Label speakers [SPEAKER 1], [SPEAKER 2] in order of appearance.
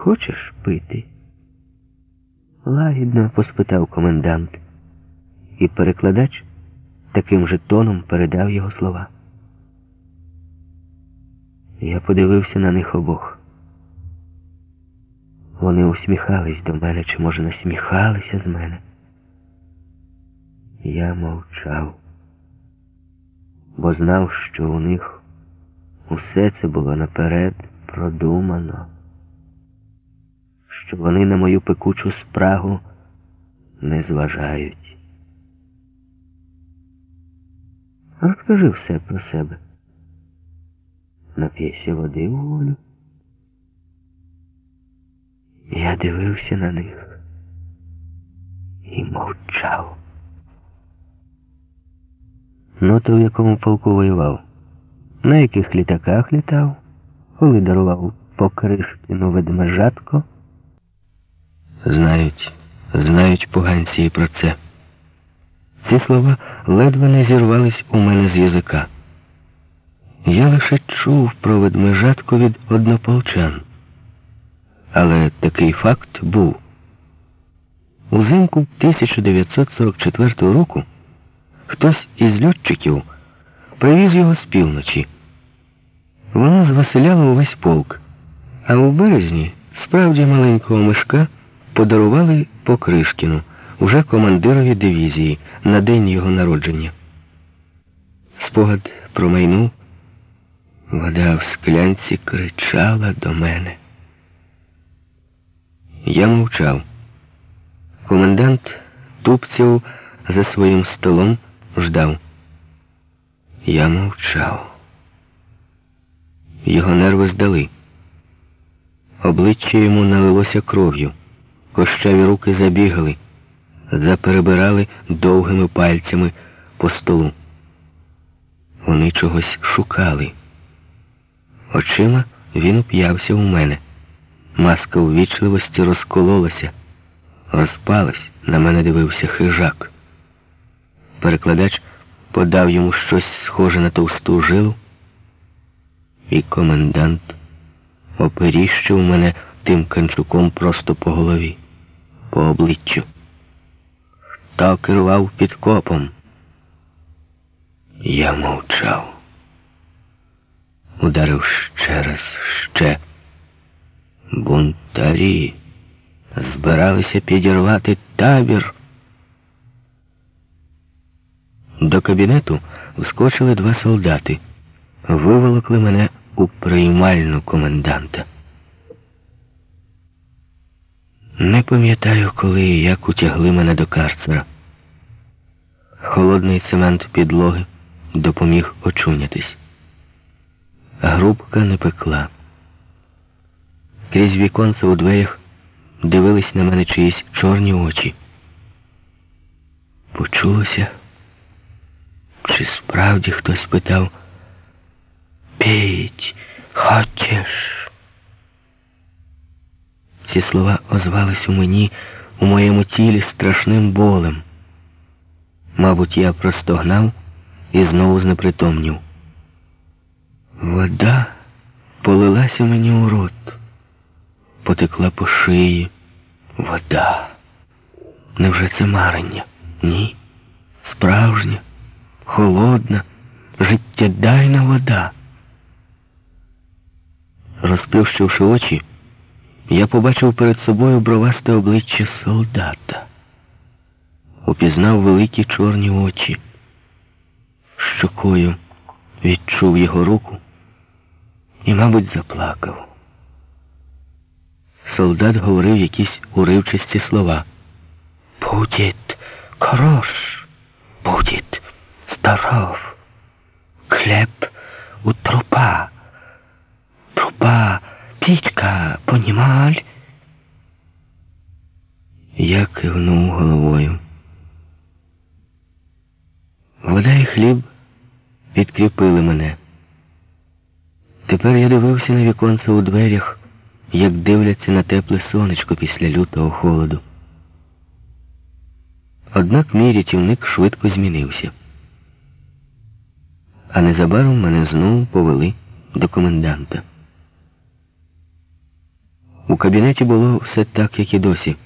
[SPEAKER 1] Хочеш пити? Лагідно поспитав комендант, і перекладач таким же тоном передав його слова. Я подивився на них обох. Вони усміхались до мене, чи, може, насміхалися з мене. Я мовчав, бо знав, що у них усе це було наперед продумано, вони на мою пекучу спрагу не зважають. Розкажи все про себе. Нап'єся води в волю. Я дивився на них і мовчав. Ну, то в якому полку воював? На яких літаках літав, коли дарував покришкину ведмежатко? Знають, знають поганці і про це. Ці слова ледве не зірвались у мене з язика. Я лише чув про ведмежатку від однополчан. Але такий факт був. Узимку 1944 року хтось із льотчиків привіз його з півночі. Воно звеселяло увесь полк, а у березні справді маленького мишка подарували Покришкіну, уже командирові дивізії на день його народження. Спогад промайнув, вода в склянці кричала до мене. Я мовчав. Комендант тупців за своїм столом ждав. Я мовчав. Його нерви здали. Обличчя йому налилося кров'ю. Кощаві руки забігали, заперебирали довгими пальцями по столу. Вони чогось шукали. Очима він уп'явся у мене. Маска увічливості розкололася, розпалась, на мене дивився хижак. Перекладач подав йому щось схоже на товсту жилу, і комендант оперіщив мене тим канчуком просто по голові, по обличчю. Хто керував підкопом? Я мовчав. Ударив ще раз, ще. Бунтарі збиралися підірвати табір. До кабінету вскочили два солдати, виволокли мене у приймальну коменданта. Не пам'ятаю, коли і як утягли мене до карцера. Холодний цемент підлоги допоміг очунятись. Грубка не пекла. Крізь віконце у дверях дивились на мене чиїсь чорні очі. Почулося, чи справді хтось питав Піть, хочеш? Ці слова озвались у мені, у моєму тілі страшним болем. Мабуть, я простогнав і знову знепритомнів. Вода полилася мені у рот потекла по шиї вода. Невже це марення? Ні. Справжня, холодна, життєдайна вода. Розплющивши очі, я побачив перед собою бровасте обличчя солдата. Упізнав великі чорні очі. Щокою відчув його руку і, мабуть, заплакав. Солдат говорив якісь уривчасті слова. Будет хорош, будет здоров. Хлеб у трупа. Трупа, Пітька, понімаль? Я кивнув головою. Вода і хліб підкріпили мене. Тепер я дивився на віконце у дверях як дивляться на тепле сонечко після лютого холоду. Однак мій рятівник швидко змінився. А незабаром мене знову повели до коменданта. У кабінеті було все так, як і досі.